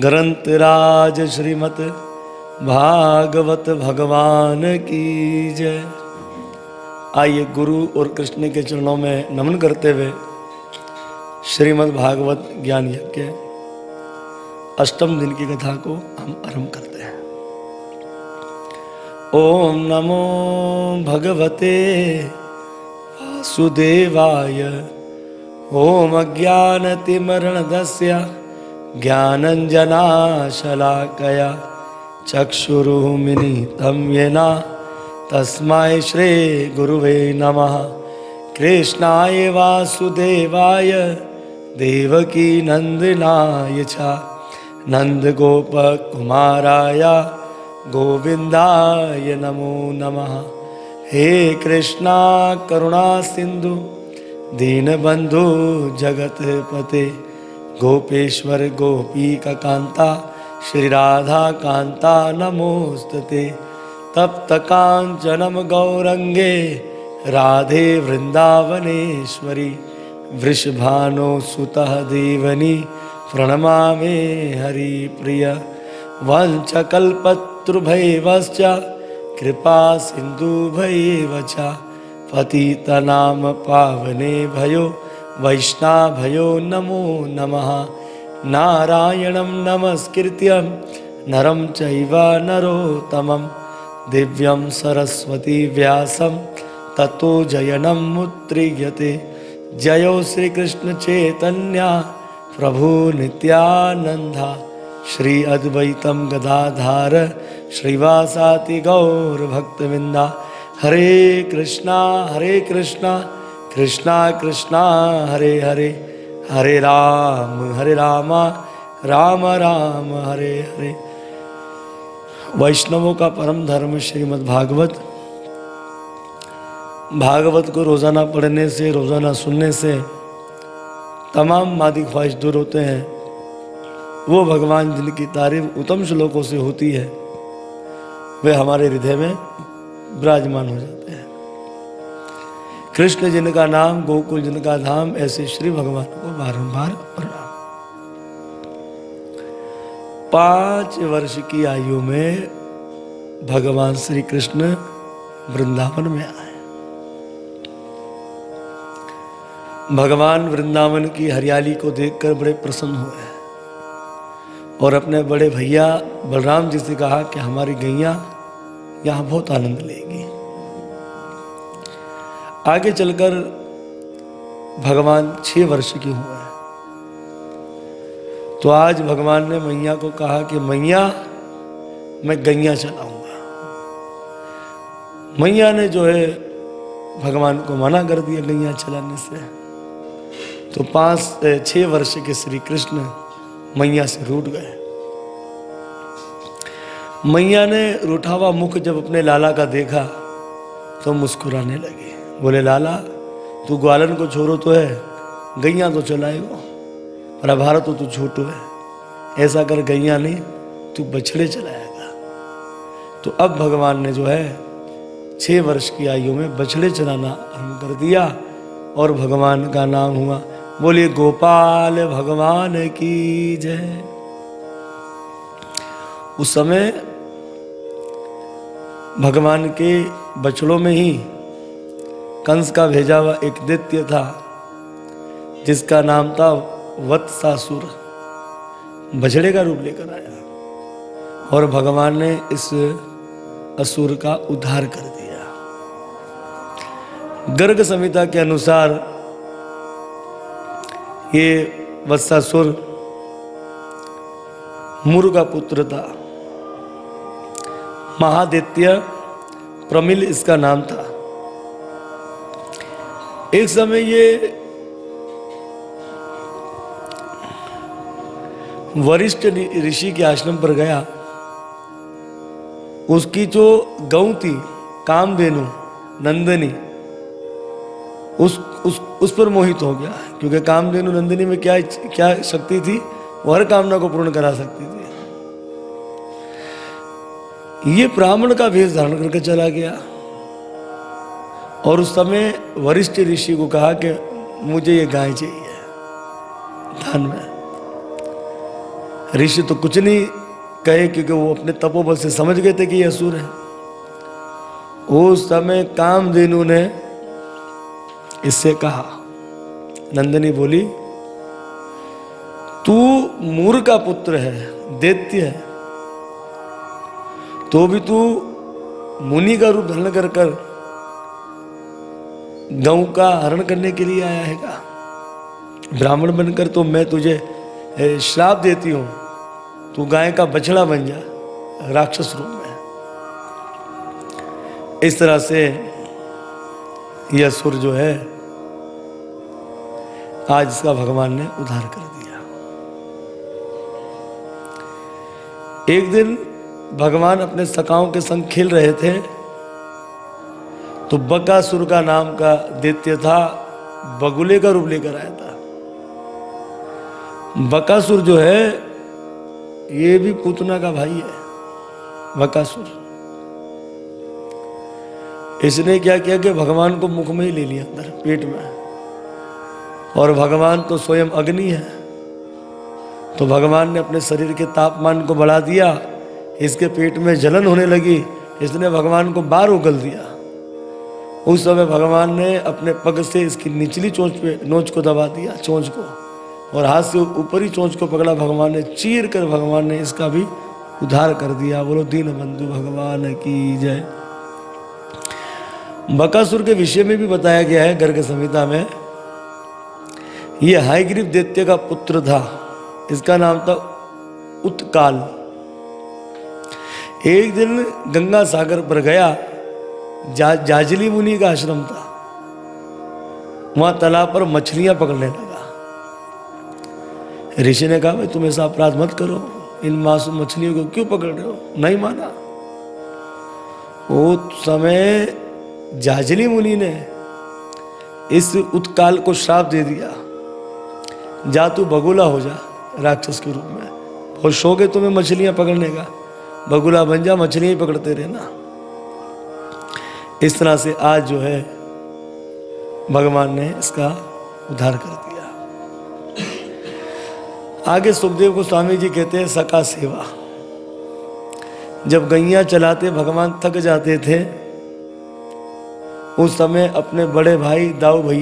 ग्रंथराज श्रीमत भागवत भगवान की जय। आइए गुरु और कृष्ण के चरणों में नमन करते हुए श्रीमद् भागवत ज्ञान यज्ञ अष्टम दिन की कथा को हम आरंभ करते हैं। ओम नमो भगवते वासुदेवाय। ओम अज्ञानतिमरणदस्य ज्ञानञ्जनाशलाकया चक्षुरुमिनितं येन तस्मै श्रीगुरुवे नमः। कृष्णाय वासुदेवाय देवकी नन्दनाय च। नन्दगोपकुमाराय गोविन्दाय नमो नमः। हे कृष्णा करुणा सिन्धु दीनबन्धु जगत्पते गोपेश्वर गोपी का कांता श्री राधा कांता नमोस्तते तप्त कांचनम गौरंगे राधे वृंदावनेश्वरी वृषभानो सुतः देवनी प्रणमा हरिप्रिय। वंशकल्पतृभैवश्च कृपा सिन्धुभैव च पतितनाम पावने भयो। वैष्णाभयो नमो नमः। नारायणं नमस्कृत्य, नरं चैव नरोत्तमं। दिव्यं सरस्वती व्यासं, ततो जयनं मुद्रियते। जयो श्रीकृष्णचैतन्या प्रभु नित्यानन्दा। श्री अद्वैतं गदाधार, श्रीवासाति गौरभक्तविन्दा। हरे कृष्णा हरे कृष्णा। कृष्णा कृष्णा, हरे हरे। हरे राम हरे राम राम राम, हरे हरे। वैष्णवों का परम धर्म श्रीमद् भागवत। भागवत को रोज़ाना पढ़ने से, रोज़ाना सुनने से तमाम मादी ख्वाहिश दूर होते हैं। वो भगवान जिनकी तारीफ़ उत्तम श्लोकों से होती है, वे हमारे हृदय में विराजमान हो जाते हैं। कृष्ण जिनका नाम, गोकुल जिनका धाम, ऐसे श्री भगवान को बारंबार प्रणाम। पाँच वर्ष की आयु में भगवान श्री कृष्ण वृंदावन में आए। भगवान वृंदावन की हरियाली को देखकर बड़े प्रसन्न हुए और अपने बड़े भैया बलराम जी से कहा कि हमारी गैया यहाँ बहुत आनंद लेगी। आगे चलकर भगवान छह वर्ष की हुए हैं। तो आज भगवान ने मैया को कहा कि मैया, मैं गैया चलाऊँगा। मैया ने जो है भगवान को मना कर दिया गैया चलाने से। तो पाँच छह वर्ष के श्री कृष्ण मैया से रूठ गए। मैया ने रूठा हुआ मुख जब अपने लाला का देखा तो मुस्कुराने लगे। बोले, लाला, तू ग्वालन को छोड़ो तो है, गैया तो चलाएगा पर अभार तो तू छोटो है। ऐसा कर गैया नहीं तू बछड़े चलाएगा। तो अब भगवान ने जो है छः वर्ष की आयु में बछड़े चलाना आरंभ कर दिया और भगवान का नाम हुआ बोलिए गोपाल भगवान की जय। उस समय भगवान के बछड़ों में ही कंस का भेजा हुआ एक दैत्य था, जिसका नाम था वत्सासुर। बछड़े का रूप लेकर आया और भगवान ने इस असुर का उद्धार कर दिया। गर्ग संहिता के अनुसार ये वत्सासुर मुर का पुत्र था। महादित्य प्रमिल इसका नाम था। एक समय ये वरिष्ठ ऋषि के आश्रम पर गया। उसकी जो गौ थी, कामधेनु, नंदनी, उस उस उस पर मोहित हो गया। क्योंकि कामधेनु, नंदिनी में क्या क्या शक्ति थी, वो हर कामना को पूर्ण करा सकती थी। ये ब्राह्मण का भेष धारण करके चला गया। और उस समय वरिष्ठ ऋषि को कहा कि मुझे ये गाय चाहिए। धन में ऋषि तो कुछ नहीं कहे क्योंकि वो अपने तपोबल से समझ गए थे कि ये असुर है। उस समय काम कामधेनु ने इससे कहा, नंदिनी बोली, तू मूर का पुत्र है, दैत्य है। तो भी तू मुनि का रूप धारण कर गऊ का हरण करने के लिए आया हैगा ब्राह्मण बनकर तो मैं तुझे श्राप देती हूँ। तू गाय का बछड़ा बन जा, राक्षस रूप में। इस तरह से यह सुर जो है, आज इसका भगवान ने उद्धार कर दिया। एक दिन भगवान अपने सकाओं के संग खेल रहे थे। तो बकासुर का नाम का दैत्य था, बगुले का रूप लेकर आया था। बकासुर जो है, ये भी पूतना का भाई है बकासुर इसने क्या किया कि भगवान को मुख में ही ले लिया अंदर, पेट में। और भगवान तो स्वयं अग्नि है। तो भगवान ने अपने शरीर के तापमान को बढ़ा दिया, इसके पेट में जलन होने लगी, इसने भगवान को बाहर उगल दिया। उस समय भगवान ने अपने पग से इसकी निचली चोंच पे, नोच को दबा दिया, चोंच को। और हाथ से ऊपरी चोंच को पकड़ा, भगवान ने चीर कर भगवान ने इसका भी उद्धार कर दिया। बोलो, दीन बंधु, भगवान की जय। बकासुर के विषय में भी बताया गया है गर्ग संहिता में। ये हाईग्रीव दैत्य का पुत्र था। इसका नाम था उत्काल। एक दिन गंगा सागर पर गया। जा, जाजली मुनि का आश्रम था। वहाँ तालाब पर मछलियाँ पकड़ने लगा। ऋषि ने कहा भाई तुम ऐसा अपराध मत करो। इन मासूम मछलियों को क्यों पकड़ रहे हो? नहीं माना। वो समय जाजली मुनि ने इस उत्काल को श्राप दे दिया। जा तू बगुला हो जा राक्षस के रूप में। बहुत शौक है तुम्हें मछलियाँ पकड़ने का। बगुला बन जा मछलियाँ पकड़ते रहना। इस तरह से आज जो है, भगवान ने इसका उद्धार कर दिया। आगे सुखदेव को स्वामी जी कहते हैं सका सेवा। जब गैया चलाते, भगवान थक जाते थे, उस समय अपने बड़े भाई दाऊ भैया